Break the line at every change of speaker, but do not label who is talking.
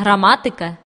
граматика